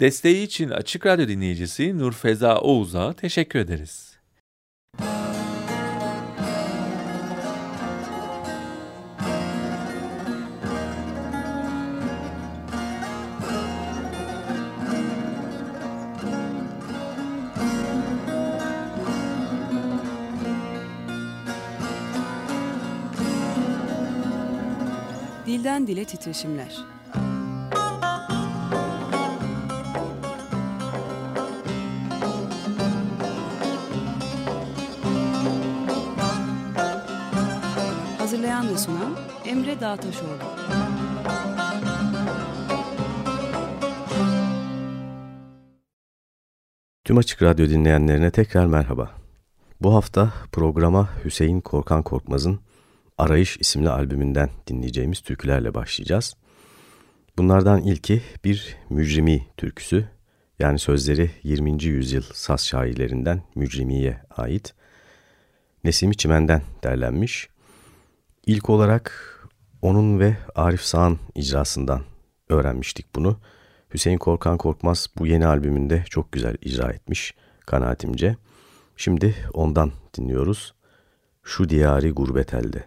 Desteği için Açık Radyo dinleyicisi Nur Feza Oğuz'a teşekkür ederiz. Dilden Dile Titreşimler Sunan Emre Dağtaşoğlu. Tüm Açık Radyo dinleyenlerine tekrar merhaba. Bu hafta programa Hüseyin Korkan Korkmaz'ın Arayış isimli albümünden dinleyeceğimiz türkülerle başlayacağız. Bunlardan ilki bir mücrimi türküsü, yani sözleri 20. yüzyıl saz şairlerinden Mücrimi'ye ait. Nesimi Çimen'den derlenmiş. İlk olarak onun ve Arif Sağ'ın icrasından öğrenmiştik bunu. Hüseyin Korkan Korkmaz bu yeni albümünde çok güzel icra etmiş kanaatimce. Şimdi ondan dinliyoruz. Şu diyari gurbet elde.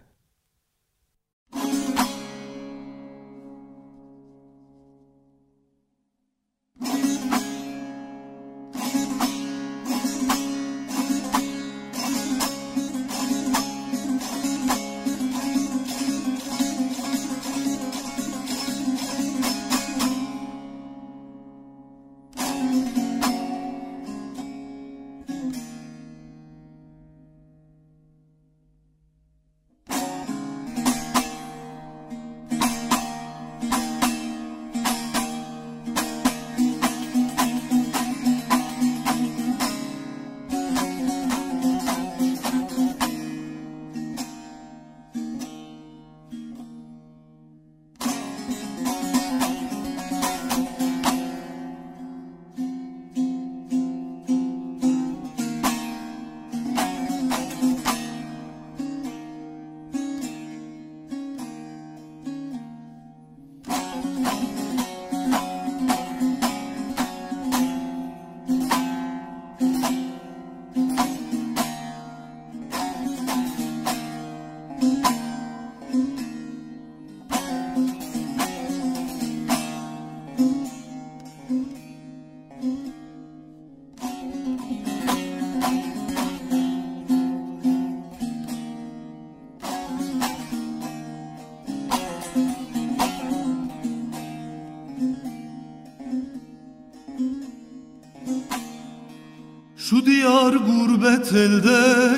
Şu diyar gurbet elde.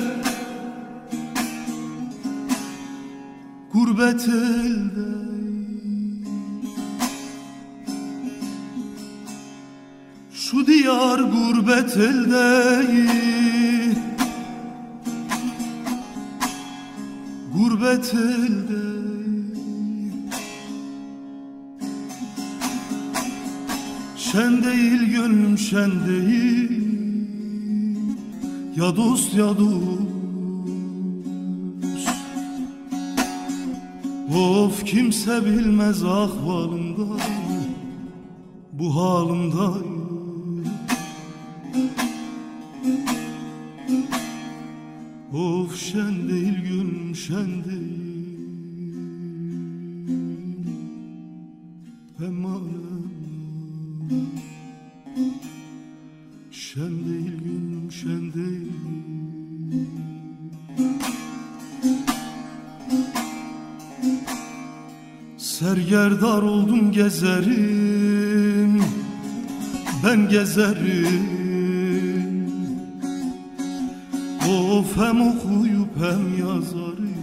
Gurbet elde. Şu diyar gurbet elde. Gurbet elde. Şen değil gönlüm şen değil ya dost ya dost. Of kimse bilmez ahvalımda Bu halimda gezerim Ben gezerim. Of hem okuyup hem yazarım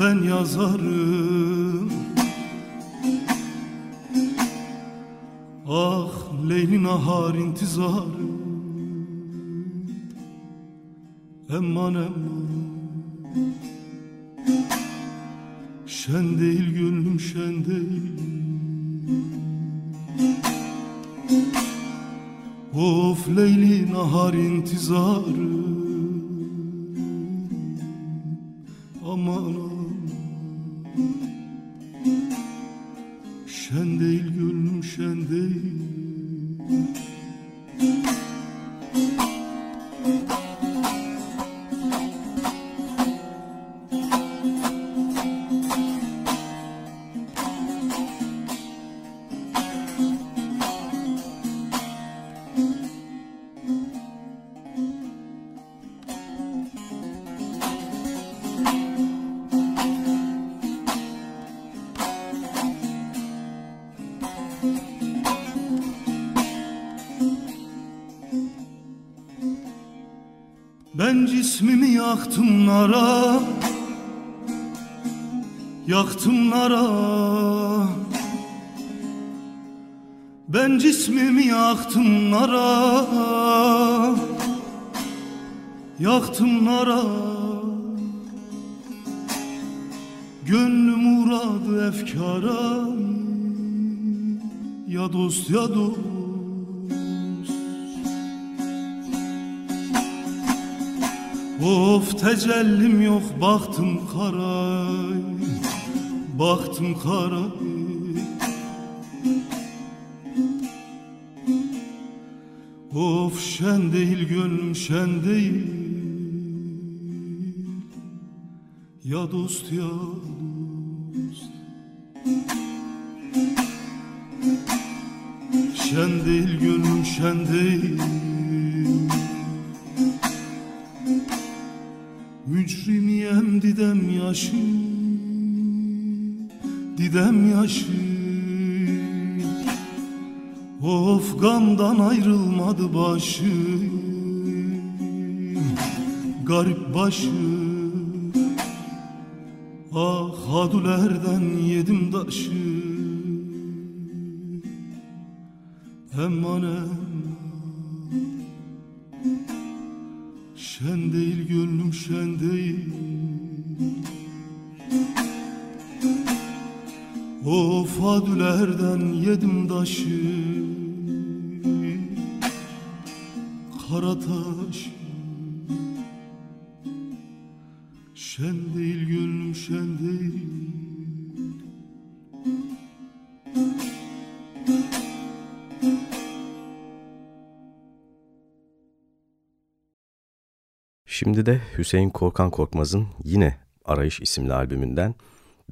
Ben yazarım. Ah Leyli nahar intizarı Emman emman cismimi yaktım nara. Yaktım nara. Ben cismimi yaktım nara. Yaktım nara. Gönlüm uğradı efkara. Ya dost ya dost Of tecellim yok baktım karay Baktım karay. Of şen değil gönlüm şen değil. Ya dost ya dost. Şen değil gönlüm şen değil yaşı Didem yaşı. Of gamdan ayrılmadı başı Garip başı. Ah hadulerden yedim taşı. Emman emman Şen değil gönlüm şen değil Of adülerden yedim taşı. Kara taş Şen değil gönlüm şen değil. Şimdi de Hüseyin Korkan Korkmaz'ın yine Arayış isimli albümünden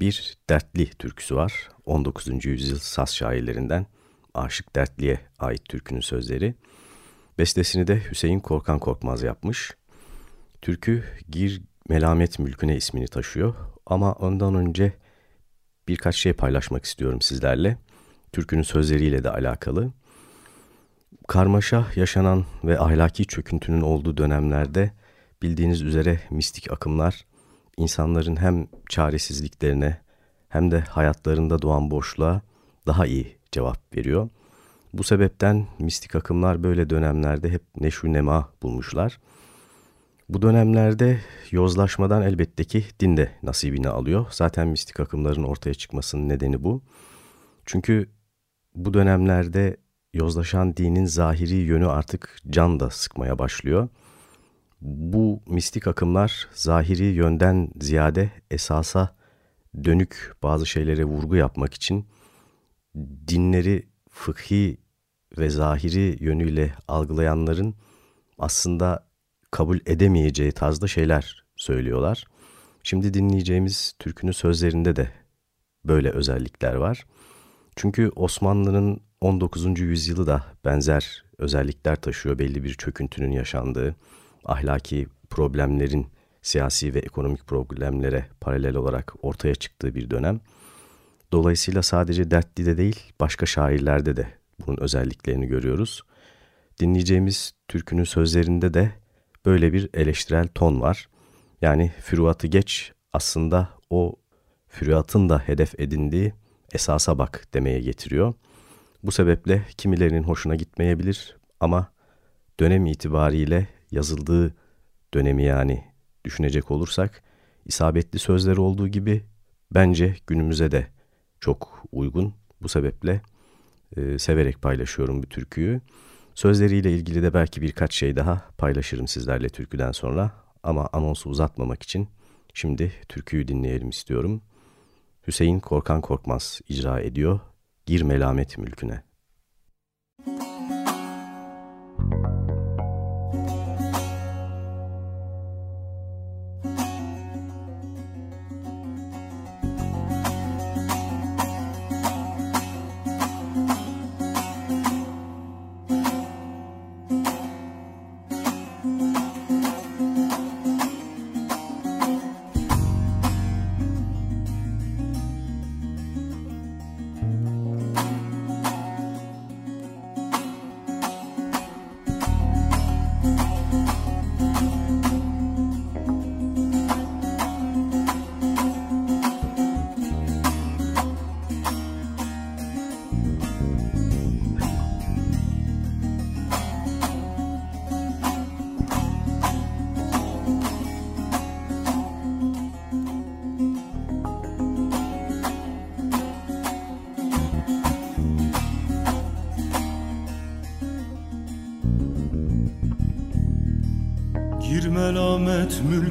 bir dertli türküsü var. 19. yüzyıl Saz şairlerinden Aşık Dertli'ye ait türkünün sözleri. Bestesini de Hüseyin Korkan Korkmaz yapmış. Türkü Gir Melamet Mülküne ismini taşıyor ama ondan önce birkaç şey paylaşmak istiyorum sizlerle. Türkünün sözleriyle de alakalı. Karmaşa yaşanan ve ahlaki çöküntünün olduğu dönemlerde bildiğiniz üzere mistik akımlar insanların hem çaresizliklerine hem de hayatlarında doğan boşluğa daha iyi cevap veriyor. Bu sebepten mistik akımlar böyle dönemlerde hep neşu nema bulmuşlar. Bu dönemlerde yozlaşmadan elbette ki din de nasibini alıyor. Zaten mistik akımların ortaya çıkmasının nedeni bu. Çünkü bu dönemlerde yozlaşan dinin zahiri yönü artık can da sıkmaya başlıyor. Bu mistik akımlar zahiri yönden ziyade esasa dönük bazı şeylere vurgu yapmak için dinleri fıkhi ve zahiri yönüyle algılayanların aslında kabul edemeyeceği tarzda şeyler söylüyorlar. Şimdi dinleyeceğimiz türkünün sözlerinde de böyle özellikler var. Çünkü Osmanlı'nın 19. yüzyılı da benzer özellikler taşıyor. Belli bir çöküntünün yaşandığı, ahlaki problemlerin siyasi ve ekonomik problemlere paralel olarak ortaya çıktığı bir dönem. Dolayısıyla sadece Dertli'de değil başka şairlerde de bunun özelliklerini görüyoruz. Dinleyeceğimiz türkünün sözlerinde de böyle bir eleştirel ton var. Yani füruatı geç aslında o füruatın da hedef edindiği esasa bak demeye getiriyor. Bu sebeple kimilerinin hoşuna gitmeyebilir ama dönem itibariyle yazıldığı dönemi yani düşünecek olursak isabetli sözleri olduğu gibi bence günümüze de çok uygun. Bu sebeple e, severek paylaşıyorum bu türküyü. Sözleriyle ilgili de belki birkaç şey daha paylaşırım sizlerle türküden sonra ama anonsu uzatmamak için şimdi türküyü dinleyelim istiyorum. Hüseyin Korkan Korkmaz icra ediyor. Gir melamet mülküne.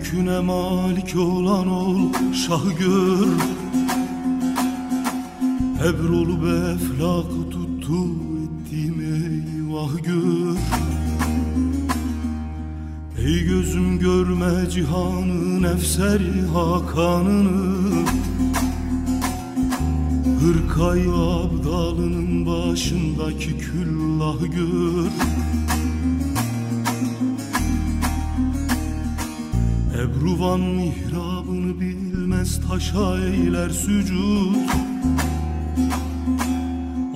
Mülküne malik olan ol şah gör. Ebrolup eflakı tuttu ettiğim eyvah gör. Ey gözüm görme cihanın efseri hakanını. Hırkay abdalının başındaki küllah gör taşa eyler sücud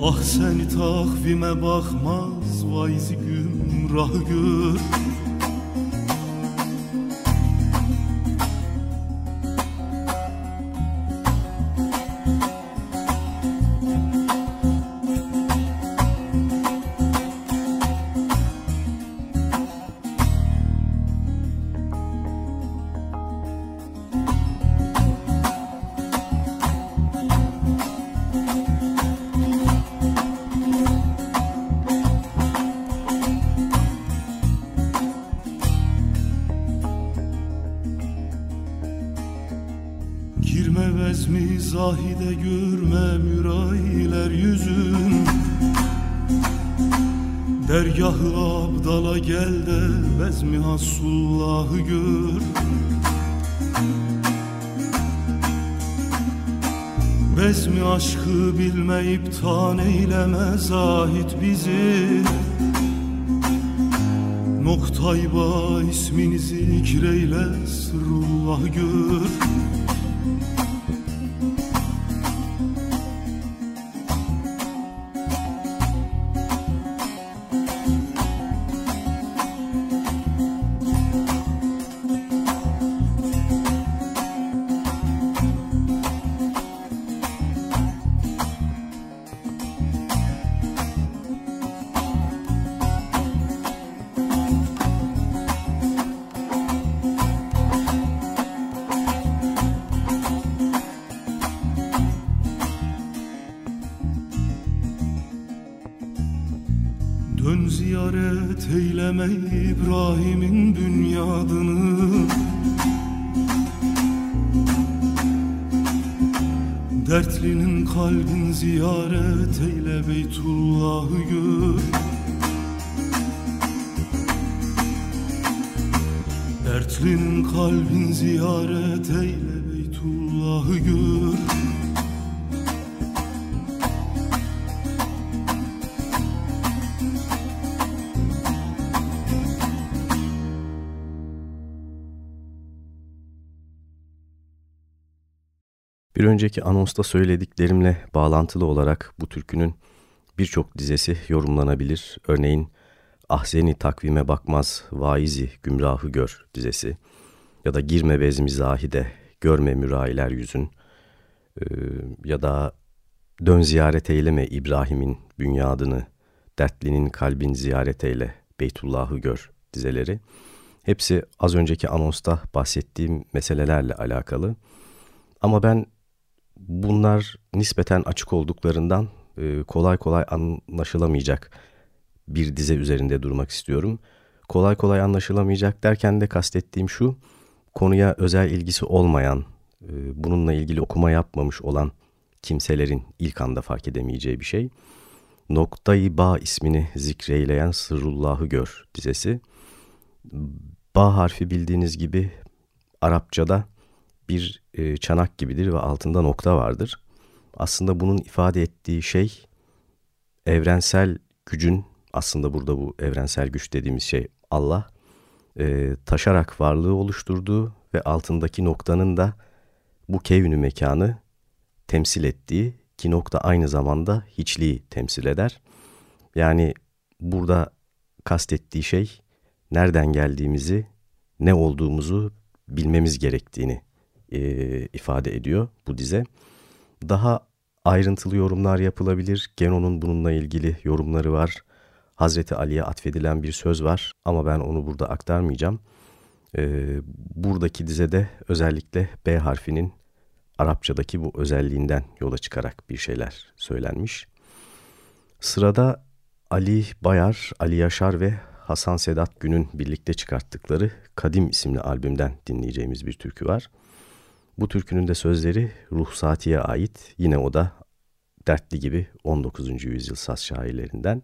Ah seni takvime bakmaz vayzi gümrah gör zahide görme mürailer yüzün. Dergahı abdala gel de bezmi hasullahı gör. Bezmi aşkı bilmeyip tan eyleme zahit bizi? Noktayba ismini zikreyle sırrullah gör ziyaret önceki anonsta söylediklerimle bağlantılı olarak bu türkünün birçok dizesi yorumlanabilir. Örneğin Ahzeni takvime bakmaz vaizi gümrahı gör dizesi ya da girme bezmi zahide görme mürailer yüzün ee, ya da dön ziyaret eyleme İbrahim'in bünyadını dertlinin kalbin ziyaret eyle Beytullah'ı gör dizeleri. Hepsi az önceki anonsta bahsettiğim meselelerle alakalı. Ama ben bunlar nispeten açık olduklarından e, kolay kolay anlaşılamayacak bir dize üzerinde durmak istiyorum. Kolay kolay anlaşılamayacak derken de kastettiğim şu, konuya özel ilgisi olmayan, e, bununla ilgili okuma yapmamış olan kimselerin ilk anda fark edemeyeceği bir şey. Noktayı Ba ismini zikreyleyen Sırrullah'ı gör dizesi. Ba harfi bildiğiniz gibi Arapçada bir e, çanak gibidir ve altında nokta vardır. Aslında bunun ifade ettiği şey evrensel gücün aslında burada bu evrensel güç dediğimiz şey Allah e, taşarak varlığı oluşturduğu ve altındaki noktanın da bu kevnü mekanı temsil ettiği ki nokta aynı zamanda hiçliği temsil eder. Yani burada kastettiği şey nereden geldiğimizi, ne olduğumuzu bilmemiz gerektiğini e, ifade ediyor bu dize. Daha ayrıntılı yorumlar yapılabilir. Genon'un bununla ilgili yorumları var. Hazreti Ali'ye atfedilen bir söz var ama ben onu burada aktarmayacağım. Ee, buradaki dizede özellikle B harfinin Arapçadaki bu özelliğinden yola çıkarak bir şeyler söylenmiş. Sırada Ali Bayar, Ali Yaşar ve Hasan Sedat Gün'ün birlikte çıkarttıkları Kadim isimli albümden dinleyeceğimiz bir türkü var. Bu türkünün de sözleri Ruhsati'ye ait. Yine o da dertli gibi 19. yüzyıl saz şairlerinden.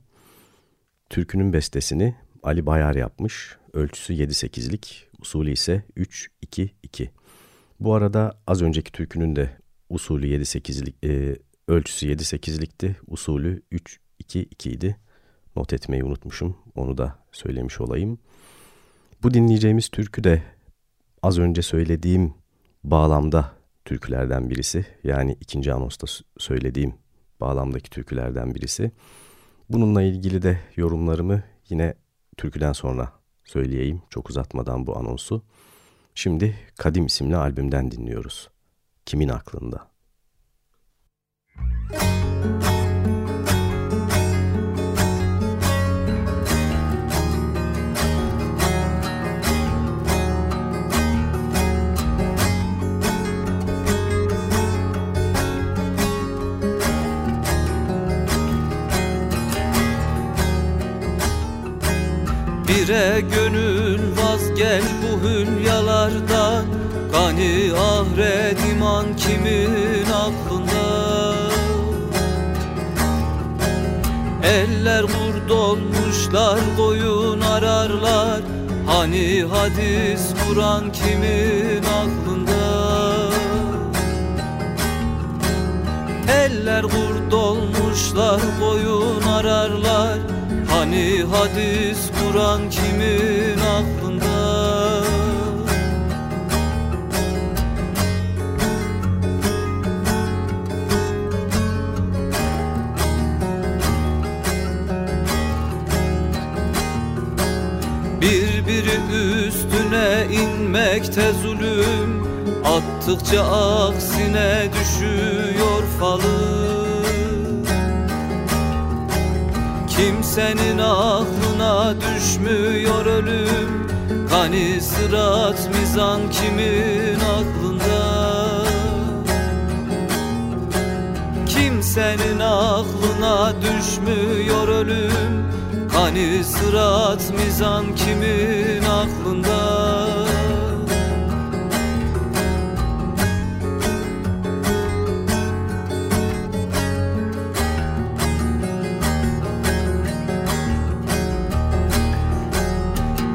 Türkünün bestesini Ali Bayar yapmış. Ölçüsü 7-8'lik, usulü ise 3-2-2. Bu arada az önceki türkünün de usulü 7-8'lik, e, ölçüsü 7-8'likti, usulü 3-2-2 idi. Not etmeyi unutmuşum, onu da söylemiş olayım. Bu dinleyeceğimiz türkü de az önce söylediğim bağlamda türkülerden birisi. Yani ikinci anosta söylediğim bağlamdaki türkülerden birisi. Bununla ilgili de yorumlarımı yine türküden sonra söyleyeyim çok uzatmadan bu anonsu. Şimdi Kadim isimli albümden dinliyoruz. Kimin aklında? Müzik Bire gönül vazgel bu hülyalardan Gani ahret iman kimin aklında? Eller kurd olmuşlar koyun ararlar. Hani hadis Kur'an kimin aklında? Eller kurd olmuşlar koyun ararlar Hani hadis Kur'an kimin aklında? Birbiri üstüne inmekte zulüm Attıkça aksine düşüyor falı Kimsenin aklına düşmüyor ölüm. Hani sırat mizan kimin aklında? Kimsenin aklına düşmüyor ölüm. Hani sırat mizan kimin aklında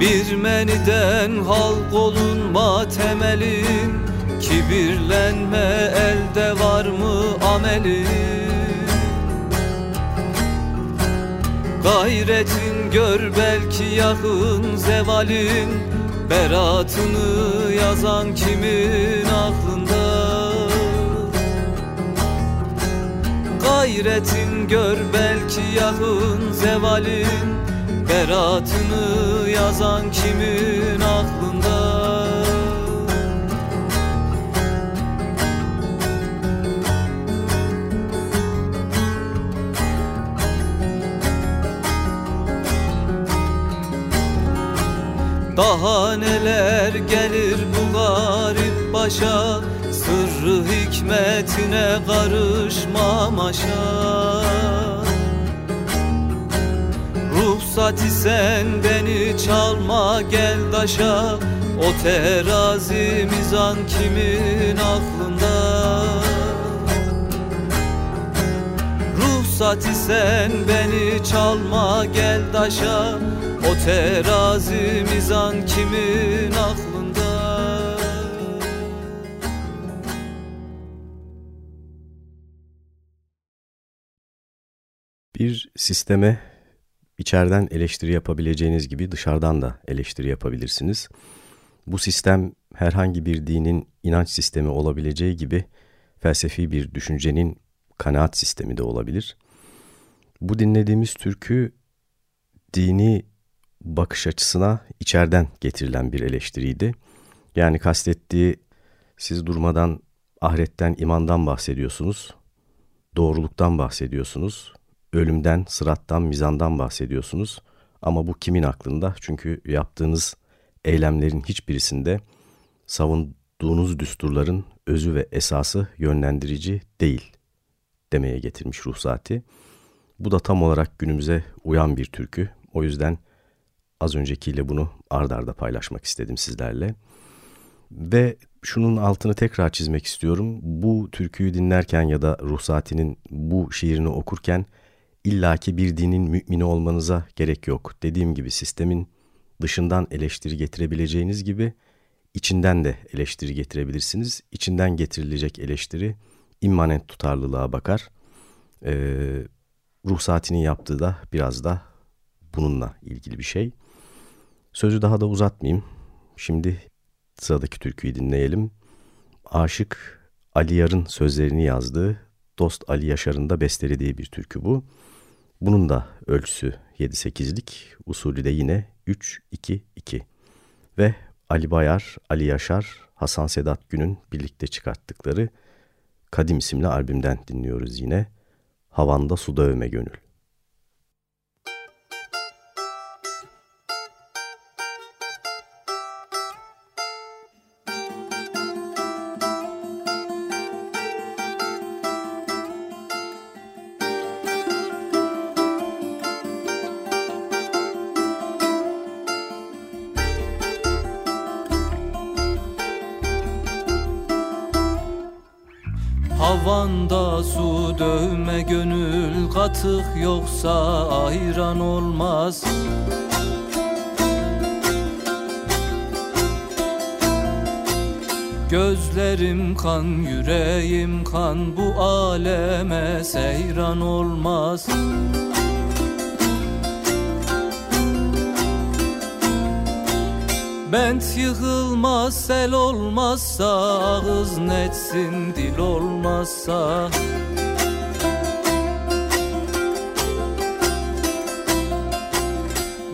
Bir meniden halk olunma temelin Kibirlenme elde var mı amelin Gayretin gör belki yakın zevalin Beratını yazan kimin aklında? Gayretin gör belki yakın zevalin Beratını yazan kimin aklında? Daha neler gelir bu garip başa? Sırrı hikmetine karışmam aşağı Ruhsat isen beni çalma gel daşa O terazi mizan kimin aklında? Ruhsati sen beni çalma gel daşa O terazi mizan kimin aklında? Bir sisteme içeriden eleştiri yapabileceğiniz gibi dışarıdan da eleştiri yapabilirsiniz. Bu sistem herhangi bir dinin inanç sistemi olabileceği gibi felsefi bir düşüncenin kanaat sistemi de olabilir. Bu dinlediğimiz türkü dini bakış açısına içeriden getirilen bir eleştiriydi. Yani kastettiği siz durmadan ahiretten, imandan bahsediyorsunuz, doğruluktan bahsediyorsunuz, ölümden, sırattan, mizandan bahsediyorsunuz. Ama bu kimin aklında? Çünkü yaptığınız eylemlerin hiçbirisinde savunduğunuz düsturların özü ve esası yönlendirici değil demeye getirmiş ruhsati. Bu da tam olarak günümüze uyan bir türkü. O yüzden az öncekiyle bunu ard arda paylaşmak istedim sizlerle. Ve şunun altını tekrar çizmek istiyorum. Bu türküyü dinlerken ya da ruhsatinin bu şiirini okurken illaki bir dinin mümini olmanıza gerek yok. Dediğim gibi sistemin dışından eleştiri getirebileceğiniz gibi içinden de eleştiri getirebilirsiniz. İçinden getirilecek eleştiri immanent tutarlılığa bakar. Ee, ruh saatinin yaptığı da biraz da bununla ilgili bir şey. Sözü daha da uzatmayayım. Şimdi sıradaki türküyü dinleyelim. Aşık Ali Yar'ın sözlerini yazdığı Dost Ali Yaşar'ın da bestelediği bir türkü bu. Bunun da ölçüsü 7-8'lik, usulü de yine 3-2-2. Ve Ali Bayar, Ali Yaşar, Hasan Sedat Gün'ün birlikte çıkarttıkları Kadim isimli albümden dinliyoruz yine. Havanda su dövme gönül. Netsin dil olmazsa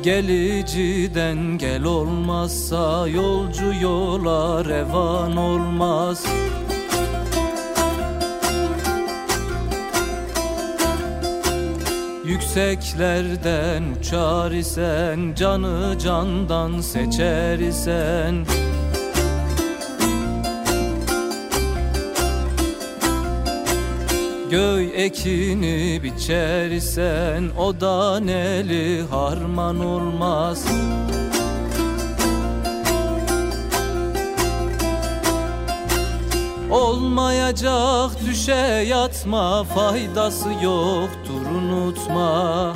Geliciden gel olmazsa Yolcu yola revan olmaz. Yükseklerden uçar isen Canı candan seçer isen Göy ekini biçer isen O da neli harman olmaz. Olmayacak düşe yatma faydası yoktur unutma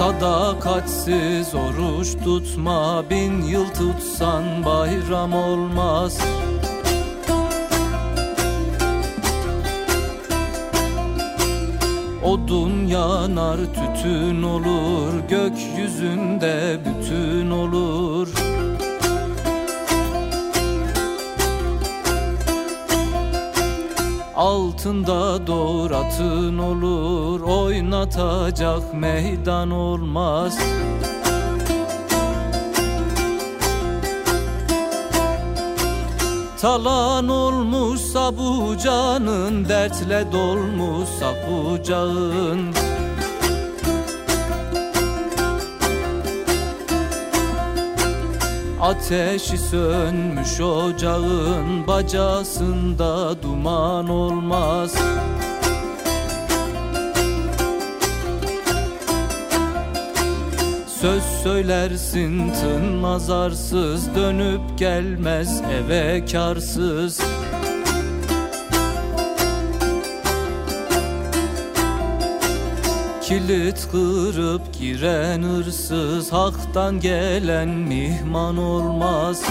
Sadakatsiz oruç tutma bin yıl tutsan bayram olmaz. Odun yanar tütün olur Gökyüzünde bütün olur Altında doğur atın olur Oynatacak meydan olmaz. Talan olmuşsa bu canın Dertle dolmuşsa bu Ateşi sönmüş ocağın Bacasında duman olmaz. Söz söylersin tınmaz arsız Dönüp gelmez eve karsız Kilit kırıp giren hırsız Hak'tan gelen mihman olmaz.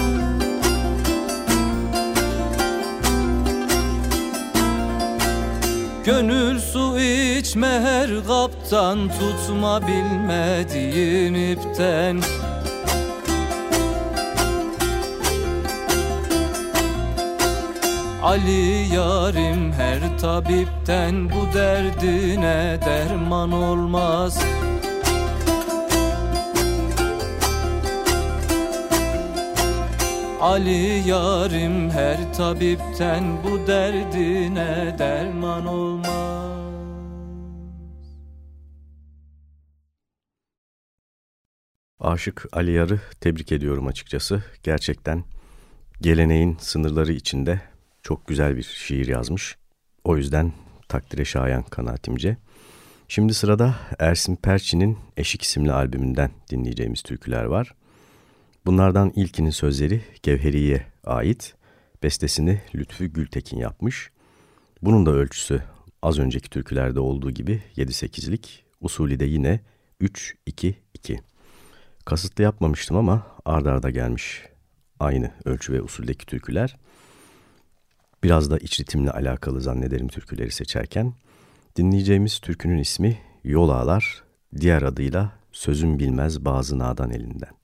Gönül su içme her kaptan Tutma bilmediğin ipten Ali yarim her tabipten Bu derdine derman olmaz Ali yarim her tabipten bu derdine derman olmaz. Aşık Ali Yar'ı tebrik ediyorum açıkçası. Gerçekten geleneğin sınırları içinde çok güzel bir şiir yazmış. O yüzden takdire şayan kanaatimce. Şimdi sırada Ersin Perçin'in Eşik isimli albümünden dinleyeceğimiz türküler var. Bunlardan ilkinin sözleri Gevheri'ye ait. Bestesini Lütfü Gültekin yapmış. Bunun da ölçüsü az önceki türkülerde olduğu gibi 7-8'lik. Usulü de yine 3-2-2. Kasıtlı yapmamıştım ama ard arda gelmiş aynı ölçü ve usuldeki türküler. Biraz da iç ritimle alakalı zannederim türküleri seçerken. Dinleyeceğimiz türkünün ismi Yol Ağlar, diğer adıyla Sözüm Bilmez Bazı Nadan Elinden.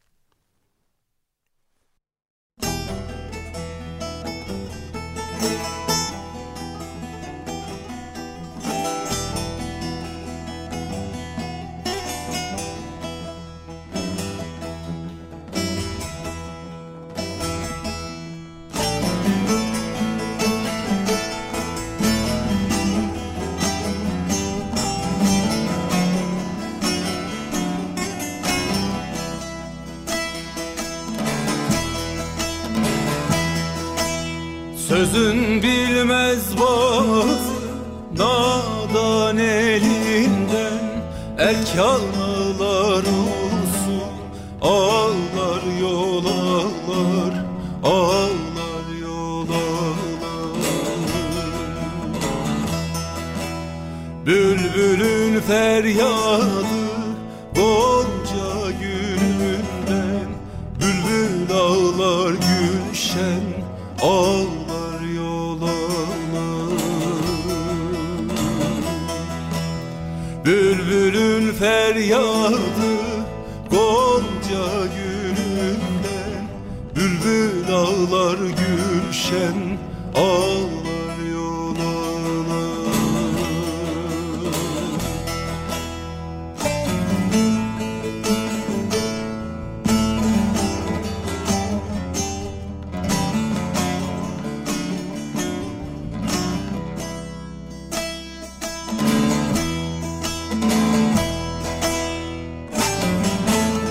El kalmalar olsun Ağlar yol ağlar Ağlar yol ağlar. Bülbülün feryadı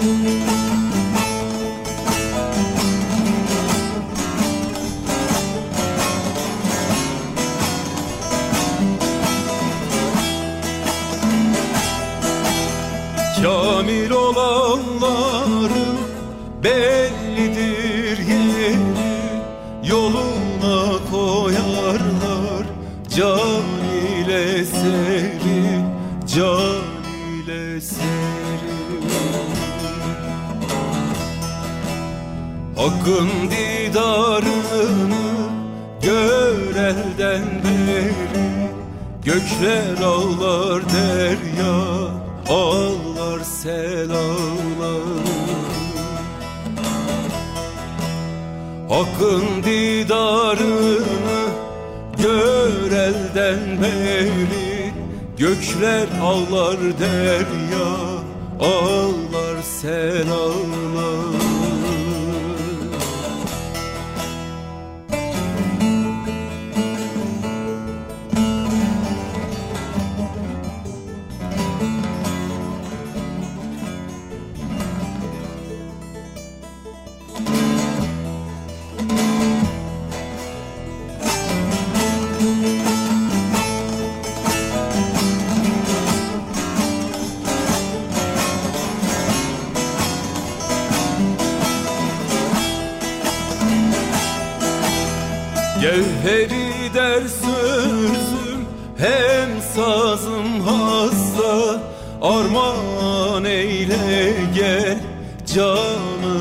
Música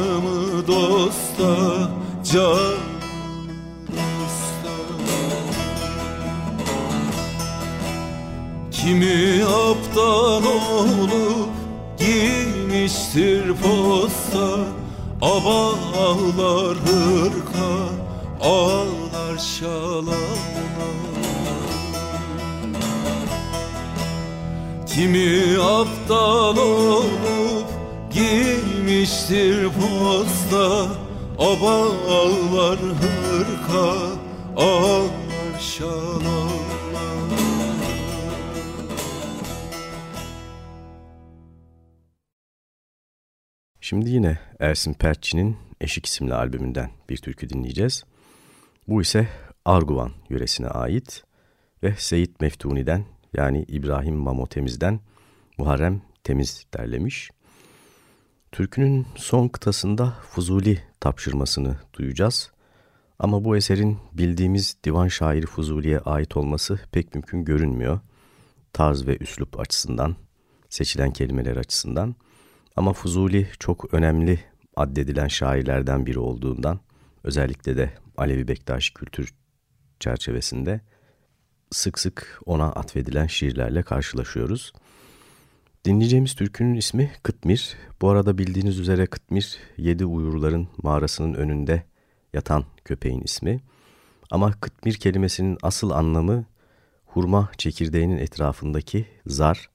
canımı dosta Can Kimi aptal olup giymiştir posta? Abalar hırka ağlar şalana Kimi aptal olup giymiştir posta Abalar hırka ağlar şalana Şimdi yine Ersin Perçin'in Eşik isimli albümünden bir türkü dinleyeceğiz. Bu ise Arguvan yöresine ait ve Seyit Meftuni'den yani İbrahim Mamotemiz'den Muharrem Temiz derlemiş. Türkünün son kıtasında Fuzuli tapşırmasını duyacağız. Ama bu eserin bildiğimiz divan şairi Fuzuli'ye ait olması pek mümkün görünmüyor. Tarz ve üslup açısından, seçilen kelimeler açısından. Ama Fuzuli çok önemli addedilen şairlerden biri olduğundan özellikle de Alevi Bektaşi kültür çerçevesinde sık sık ona atfedilen şiirlerle karşılaşıyoruz. Dinleyeceğimiz türkünün ismi Kıtmir. Bu arada bildiğiniz üzere Kıtmir, yedi uyurların mağarasının önünde yatan köpeğin ismi. Ama Kıtmir kelimesinin asıl anlamı hurma çekirdeğinin etrafındaki zar,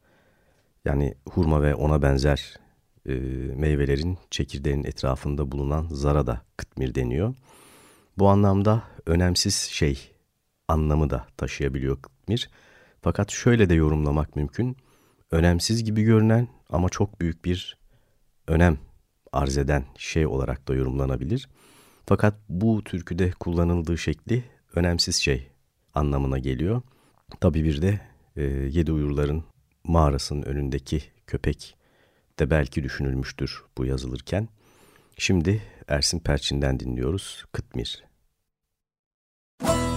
yani hurma ve ona benzer e, meyvelerin çekirdeğinin etrafında bulunan zara da kıtmir deniyor. Bu anlamda önemsiz şey anlamı da taşıyabiliyor kıtmir. Fakat şöyle de yorumlamak mümkün. Önemsiz gibi görünen ama çok büyük bir önem arz eden şey olarak da yorumlanabilir. Fakat bu türküde kullanıldığı şekli önemsiz şey anlamına geliyor. Tabi bir de e, Yedi Uyurların mağarasının önündeki köpek de belki düşünülmüştür bu yazılırken. Şimdi Ersin Perçin'den dinliyoruz Kıtmir. İzmir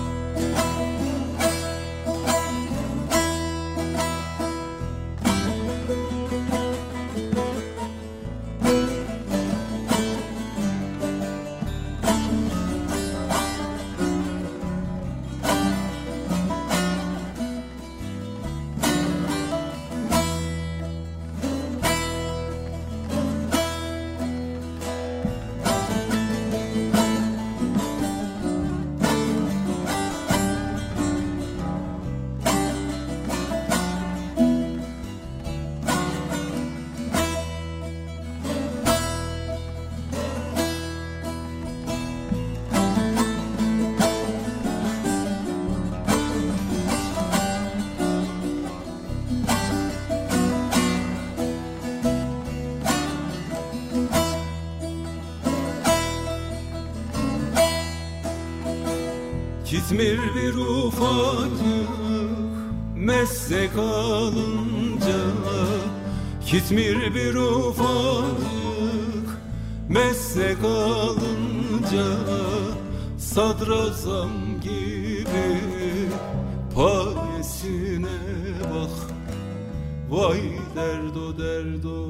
Sadrazam gibi payesine bak. Vay derdo derdo.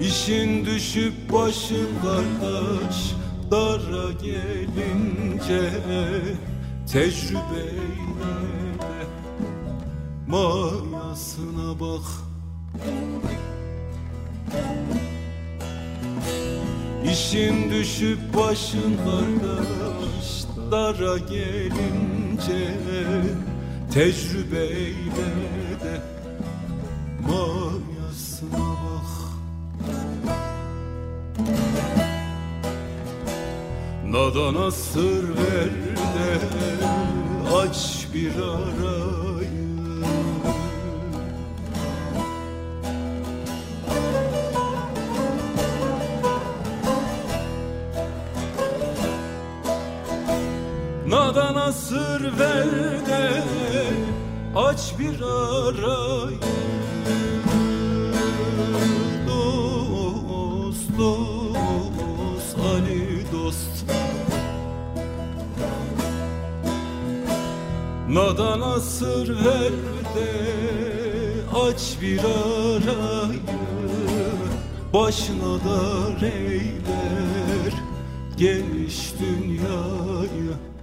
İşin düşüp başın kardeş Dara gelince Tecrübeyle Mayasına bak İşin düşüp başın kardeş Dara gelince Tecrübeyle de Mayasına bak. Nadana sır ver de aç bir arayı Adana sır ver de aç bir arayı. Dost, dost, Ali dost. Nadana sır ver de aç bir arayı. Başına da reyler geniş dünyaya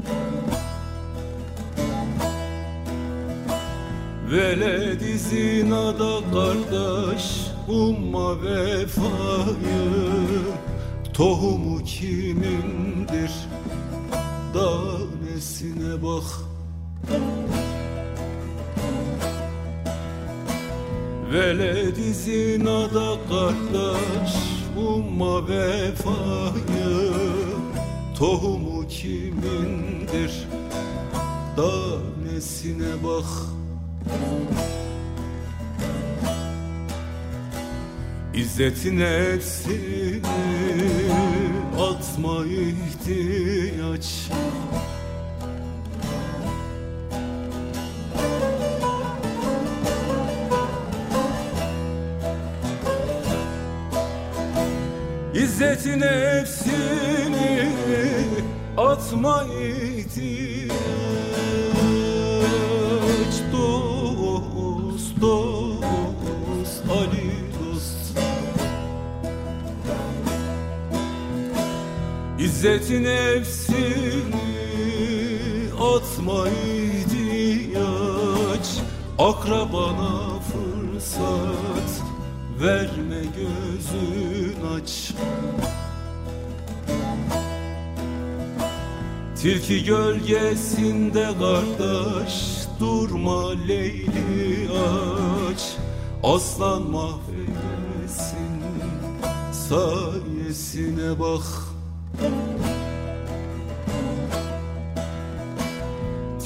Veled zinada kardeş umma vefayı. Tohumu kimindir danesine bak. Veledi zinada kardeş umma vefayı. Tohumu kimindir danesine bak İzzetin hepsini atma ihtiyaç. İzzetin hepsini atma ihtiyaç İzzetin hepsini atma ihtiyaç. Akrabana fırsat verme gözün aç. Tilki gölgesinde kardeş durma Leyli aç. Aslan mahveylesin sayesine bak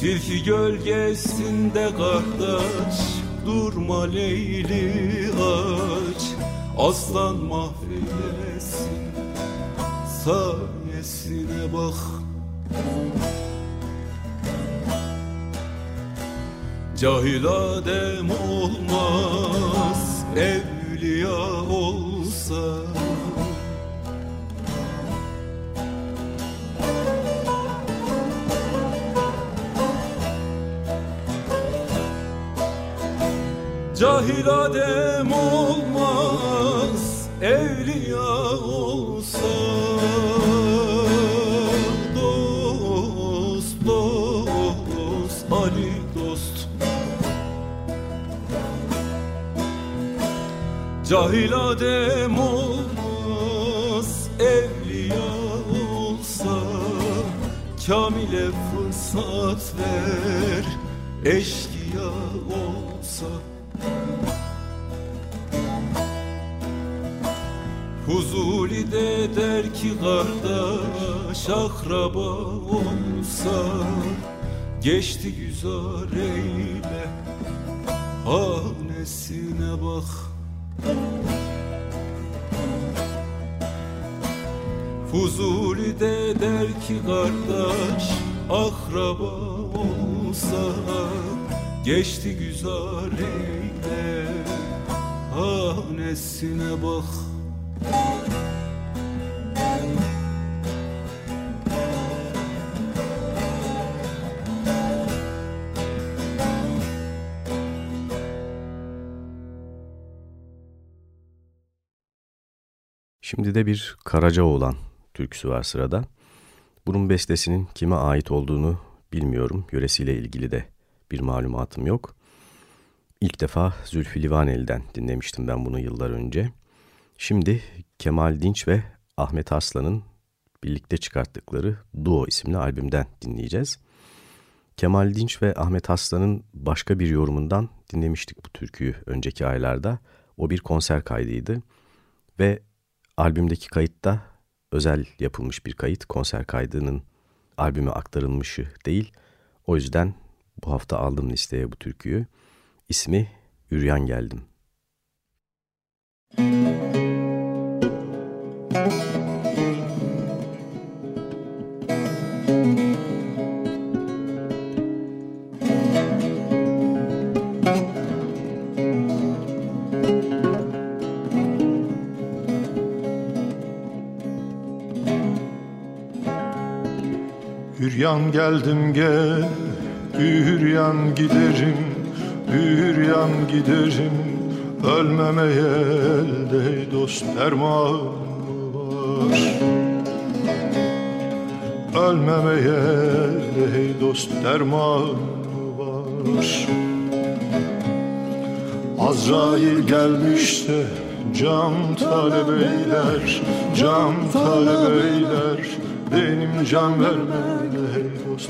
Tilki gölgesinde kardeş durma Leyli aç. Aslan mahveylesin sayesine bak. Cahil Adem olmaz evliya olsa Cahil Adem olmaz evliya olsa Dost, dost, Ali dost. Cahil Adem olmaz evliya olsa Kamile fırsat ver eşkıya de der ki kardeş akraba olsa Geçti güzel eyle hanesine bak. Fuzuli de der ki kardeş akraba olsa Geçti güzel eyle hanesine bak Şimdi de bir Karacaoğlan türküsü var sırada. Bunun bestesinin kime ait olduğunu bilmiyorum. Yöresiyle ilgili de bir malumatım yok. İlk defa Zülfü Livaneli'den dinlemiştim ben bunu yıllar önce. Şimdi Kemal Dinç ve Ahmet Arslan'ın birlikte çıkarttıkları Duo isimli albümden dinleyeceğiz. Kemal Dinç ve Ahmet Arslan'ın başka bir yorumundan dinlemiştik bu türküyü önceki aylarda. O bir konser kaydıydı ve albümdeki kayıtta özel yapılmış bir kayıt. Konser kaydının albüme aktarılmışı değil. O yüzden bu hafta aldım listeye bu türküyü. İsmi Üryan Geldim. Müzik Hüryan geldim geldim Üryan giderim, üryan giderim. Ölmemeye elde dost derman var. Ölmemeye elde dost derman var. Azrail gelmiş de Can talebeyler, can talebeyler Benim can vermeye hey dost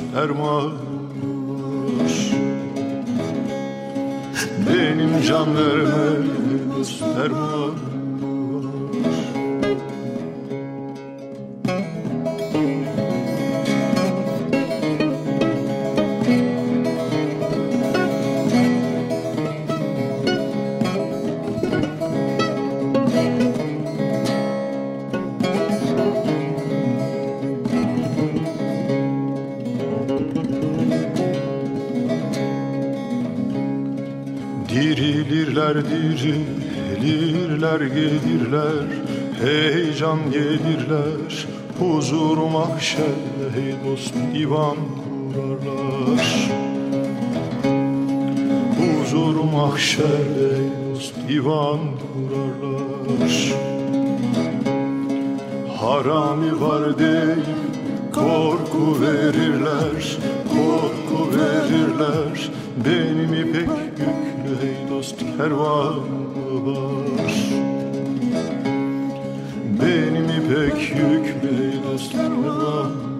Benim can vermeye dost derman gelirler Heyecan gelirler. Huzur mahşerde hey dost divan kurarlar. Huzur mahşerde hey dost divan kurarlar. Harami var deyip korku verirler Korku verirler. Benim ipek yüklü hey dost kervanı var Benim ipek yüklü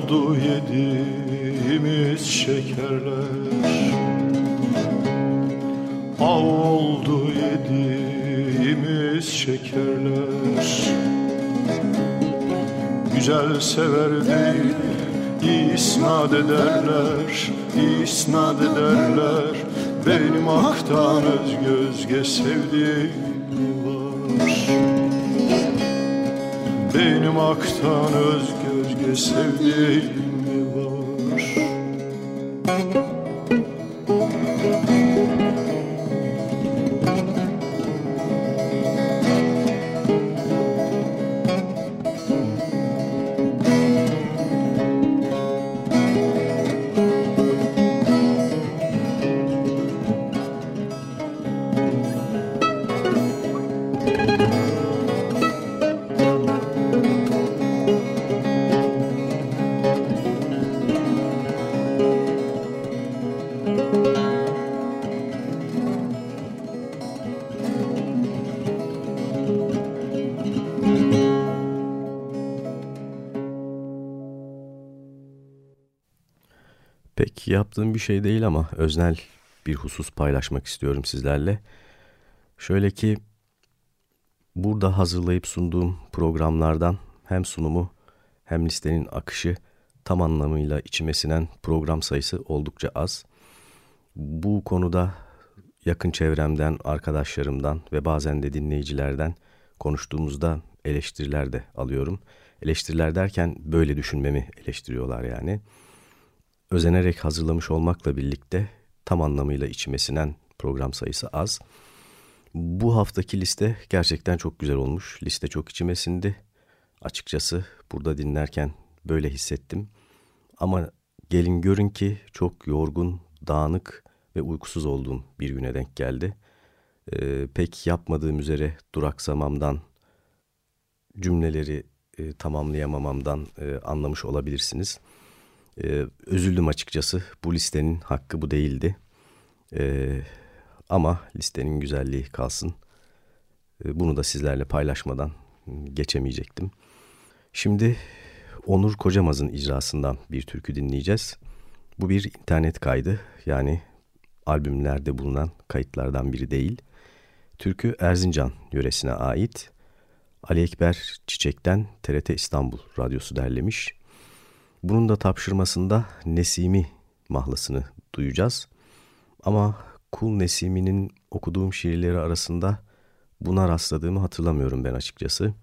oldu yediğimiz şekerler. Av oldu yediğimiz şekerler. Güzel sever değil isnat ederler, isnat ederler. Benim aktan özgözge sevdiğim var. Benim aktan özgözge sevdiğim yaptığım bir şey değil ama öznel bir husus paylaşmak istiyorum sizlerle. Şöyle ki burada hazırlayıp sunduğum programlardan hem sunumu hem listenin akışı tam anlamıyla içime sinen program sayısı oldukça az. Bu konuda yakın çevremden, arkadaşlarımdan ve bazen de dinleyicilerden konuştuğumuzda eleştiriler de alıyorum. Eleştiriler derken böyle düşünmemi eleştiriyorlar yani özenerek hazırlamış olmakla birlikte tam anlamıyla içime sinen program sayısı az. Bu haftaki liste gerçekten çok güzel olmuş. Liste çok içime sindi. Açıkçası burada dinlerken böyle hissettim. Ama gelin görün ki çok yorgun, dağınık ve uykusuz olduğum bir güne denk geldi. Ee, pek yapmadığım üzere duraksamamdan, cümleleri e, tamamlayamamamdan e, anlamış olabilirsiniz. Ee, üzüldüm açıkçası. Bu listenin hakkı bu değildi. Ee, ama listenin güzelliği kalsın. Ee, bunu da sizlerle paylaşmadan geçemeyecektim. Şimdi Onur Kocamaz'ın icrasından bir türkü dinleyeceğiz. Bu bir internet kaydı yani albümlerde bulunan kayıtlardan biri değil. Türkü Erzincan yöresine ait. Ali Ekber Çiçek'ten TRT İstanbul Radyosu derlemiş. Bunun da tapşırmasında Nesimi mahlasını duyacağız. Ama Kul Nesimi'nin okuduğum şiirleri arasında buna rastladığımı hatırlamıyorum ben açıkçası.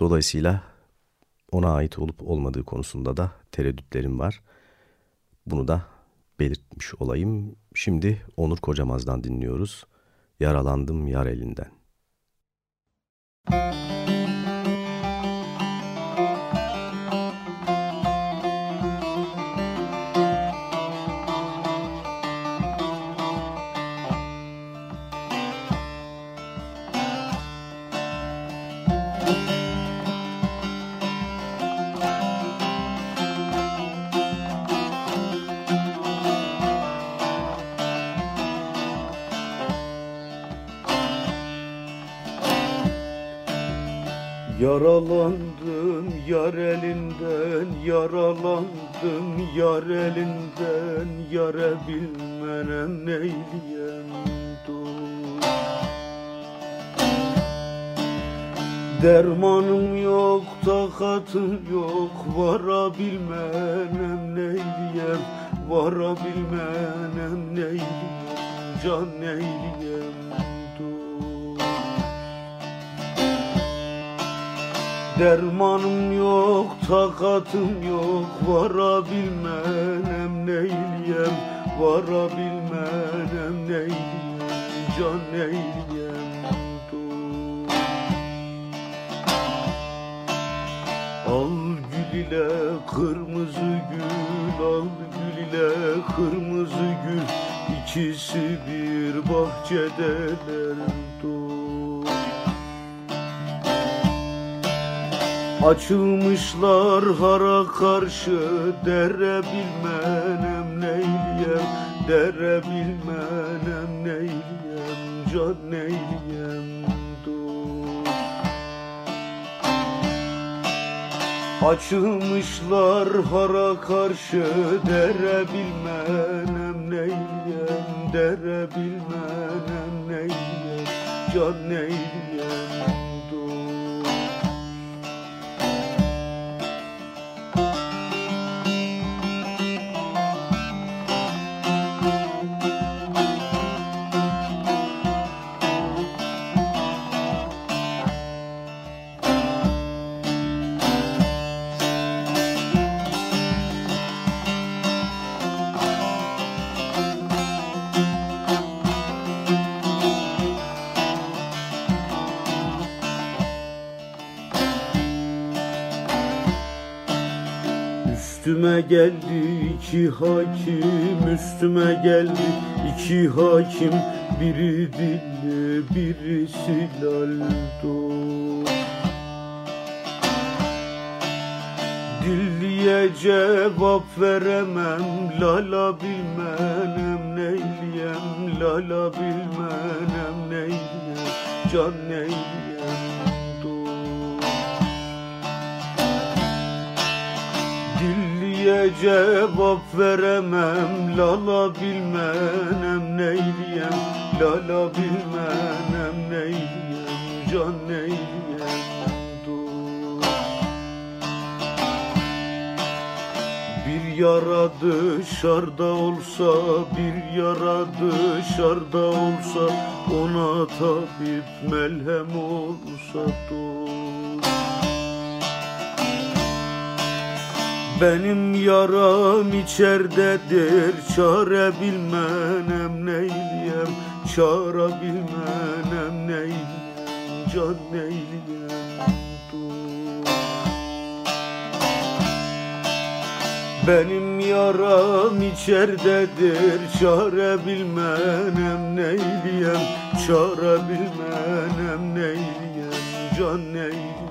Dolayısıyla ona ait olup olmadığı konusunda da tereddütlerim var. Bunu da belirtmiş olayım. Şimdi Onur Kocamaz'dan dinliyoruz. Yaralandım yar elinden. Müzik Yaralandım yar elinden, yaralandım yar elinden, yare bilmenem neyliyem dur. Dermanım yok, takatım yok, varabilmenem neyliyem, varabilmenem neyliyem, can neyliyem. Dermanım yok, takatım yok Varabilmenem neyleyem Varabilmenem neyleyem Can neyleyem Al gül ile kırmızı gül Al gül ile kırmızı gül İkisi bir bahçedeler Açılmışlar hara karşı dere bilmenem neyliyem Dere bilmenem neyliyem can neyliyem dur. Açılmışlar hara karşı dere bilmenem neyliyem Dere bilmenem neyliyem can neyliyem Üstüme geldi iki hakim Üstüme geldi iki hakim. Biri dilli birisi laldo Dilliye cevap veremem Lala bilmenem neyliyem? Lala bilmenem neyliyem? Can neyliyem diye cevap veremem? Lala bilmenem neyliyem Lala bilmenem neyliyem Can neyliyem dur. Bir yara dışarıda olsa Bir yara dışarıda olsa Ona tabip melhem olsa dur Benim yaram içerdedir Çare bilmenem neyliyem Çare bilmenem neyliyem Can neyliyem Benim yaram içerdedir Çare bilmenem neyliyem Çare bilmenem neyliyem Can neyliyem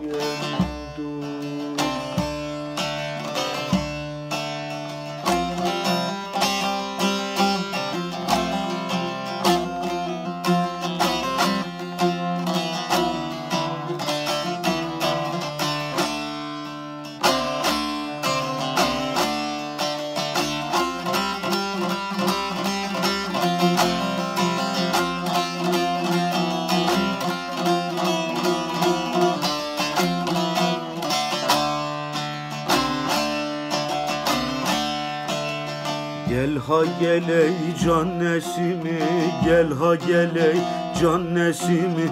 geley can nesimi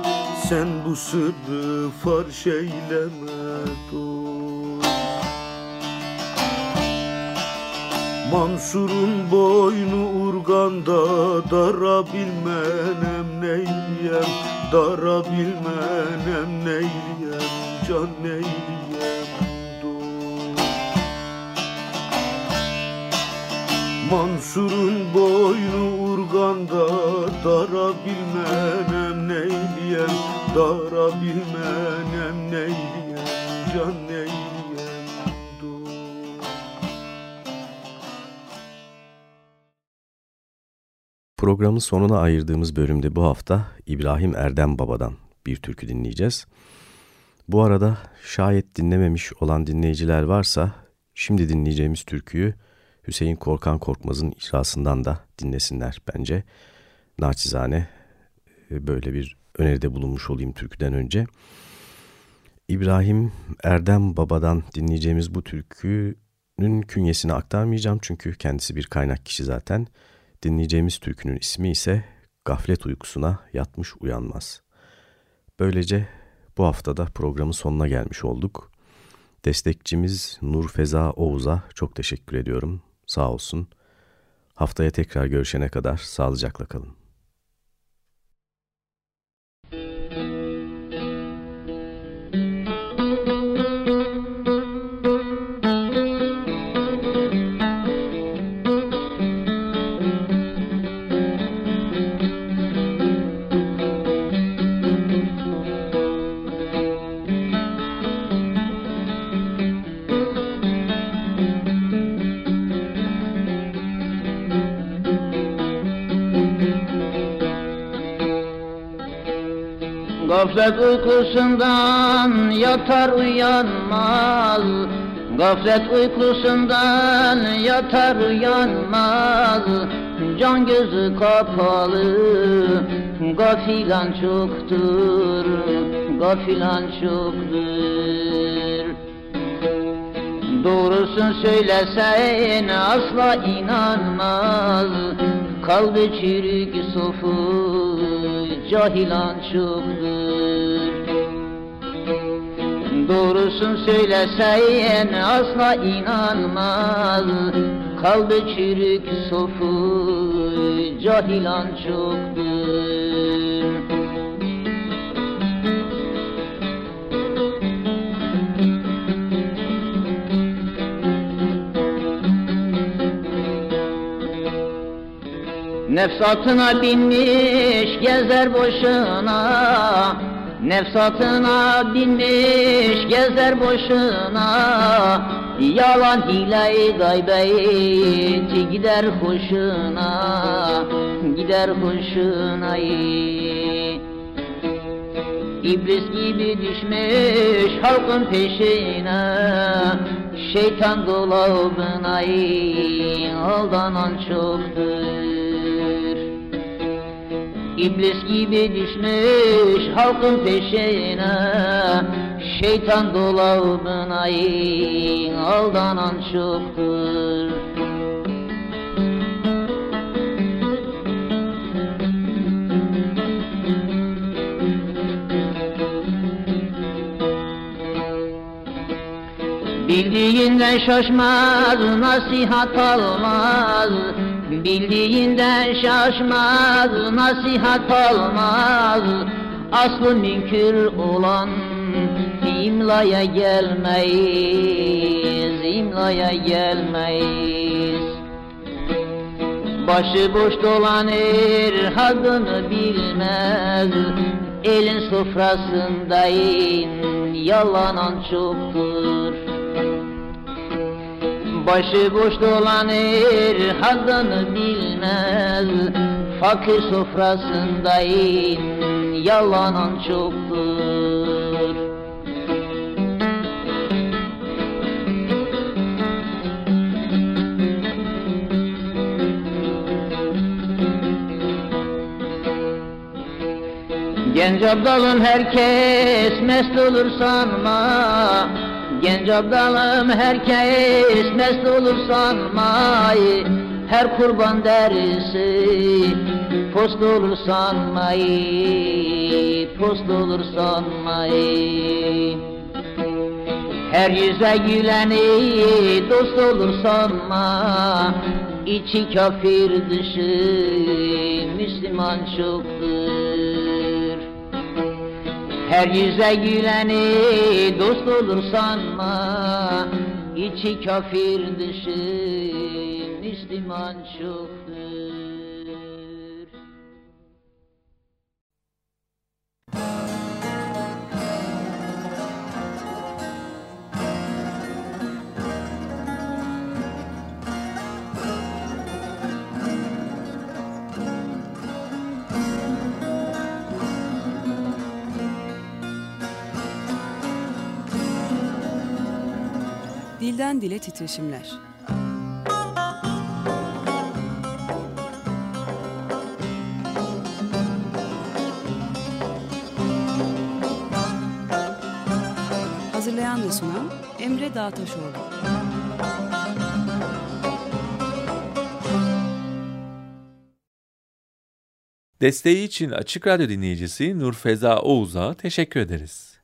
Sen bu sırrı farş eyleme dost Mansur'un boynu Programın sonuna ayırdığımız bölümde bu hafta İbrahim Erdem Baba'dan bir türkü dinleyeceğiz. Bu arada şayet dinlememiş olan dinleyiciler varsa şimdi dinleyeceğimiz türküyü Hüseyin Korkan Korkmaz'ın icrasından da dinlesinler bence. Naçizane e, böyle bir öneride bulunmuş olayım türküden önce. İbrahim Erdem Baba'dan dinleyeceğimiz bu türkünün künyesini aktarmayacağım çünkü kendisi bir kaynak kişi zaten. Dinleyeceğimiz türkünün ismi ise Gaflet Uykusuna Yatmış Uyanmaz. Böylece bu haftada programın sonuna gelmiş olduk. Destekçimiz Nur Feza Oğuz'a çok teşekkür ediyorum. Sağ olsun. Haftaya tekrar görüşene kadar sağlıcakla kalın. Gaflet uykusundan yatar uyanmaz. Gaflet uykusundan yatar uyanmaz. Can gözü kapalı Gafilan çoktur Gafilan çoktur. Doğrusunu söylesen asla inanmaz. Kalbi çürük sofu cahilan çoktur Doğrusunu söylesen asla inanmaz. Kalbi çürük sofu cahilan çoktur Nefsatına binmiş gezer boşuna. Nefsatına binmiş gezer boşuna. Yalan hile gaybeti gider hoşuna Gider hoşuna İblis gibi düşmüş halkın peşine Şeytan dolabına aldanan çoktur İblis gibi düşmüş halkın peşine. Şeytan dolabına aldanan çoktur. Bildiğinden şaşmaz, nasihat almaz Bildiğinden şaşmaz, nasihat almaz Aslı münkür olan imlaya gelmeyiz imlaya gelmeyiz. Başı boş dolanır, haddını bilmez. Elin sofrasındayım, yalanan çoktur Başı boş dolanır haddını bilmez. Fakir sofrasındayım yalanan çoktur. Genç abdalım herkes mest olur sanma Genç abdalım herkes mest olur sanmay her kurban derisi Post olur sanmayı Post olur sanmayı Her yüze güleni dost olur sanma İçi kafir dışı Müslüman çoktur Her yüze güleni dost olur sanma. İçi kafir dışı Müslüman çoktur Dilden dile titreşimler. Hazırlayan ve sunan Emre Dağtaşoğlu. Desteği için Açık Radyo dinleyicisi Nur Feza Oğuz'a teşekkür ederiz.